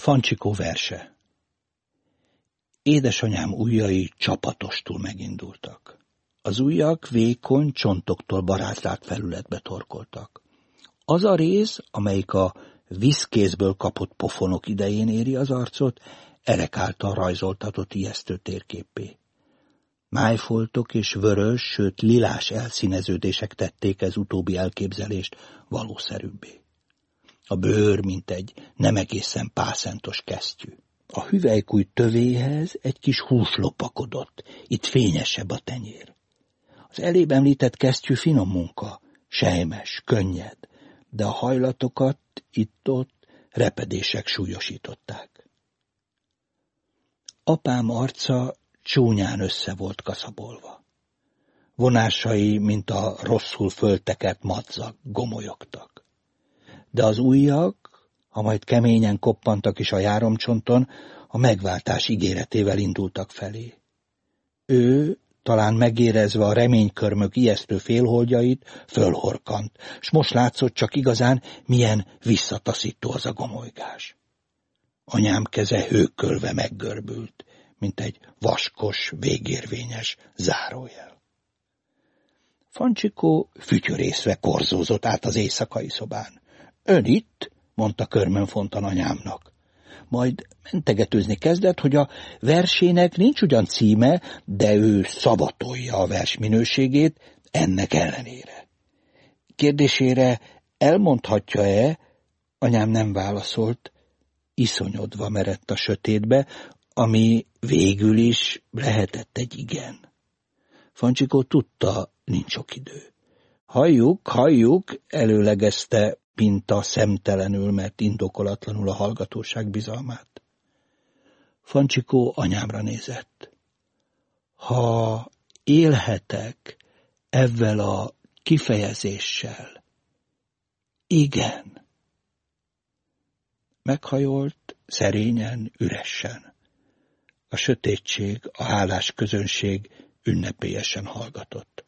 Fancsikó verse Édesanyám ujjai csapatostul megindultak. Az ujjak vékony csontoktól barátlált felületbe torkoltak. Az a rész, amelyik a viszkézből kapott pofonok idején éri az arcot, erek által rajzoltatott ijesztő térképé. Májfoltok és vörös, sőt lilás elszíneződések tették ez utóbbi elképzelést valószerűbbé. A bőr, mint egy nem egészen pászentos kesztyű. A hüvelykúj tövéhez egy kis hús lopakodott, itt fényesebb a tenyér. Az elébb említett kesztyű finom munka, sejmes, könnyed, de a hajlatokat itt-ott repedések súlyosították. Apám arca csúnyán össze volt kaszabolva. Vonásai, mint a rosszul föltekert madzag, gomolyogtak. De az ujjak, ha majd keményen koppantak is a járomcsonton, a megváltás ígéretével indultak felé. Ő, talán megérezve a reménykörmök ijesztő félholdjait, fölhorkant, s most látszott csak igazán, milyen visszataszító az a gomolygás. Anyám keze hőkölve meggörbült, mint egy vaskos, végérvényes zárójel. Fancsikó fütyörészve korzózott át az éjszakai szobán. Ön itt? mondta körmön fontan anyámnak. Majd mentegetőzni kezdett, hogy a versének nincs ugyan címe, de ő szavatolja a vers minőségét ennek ellenére. Kérdésére elmondhatja-e, anyám nem válaszolt, iszonyodva merett a sötétbe, ami végül is lehetett egy igen. Fancsikó tudta, nincs sok idő. Halljuk, halljuk, előlegezte Pinta szemtelenül, mert indokolatlanul a hallgatóság bizalmát. Fancsikó anyámra nézett. Ha élhetek ezzel a kifejezéssel, igen. Meghajolt, szerényen, üresen. A sötétség, a hálás közönség ünnepélyesen hallgatott.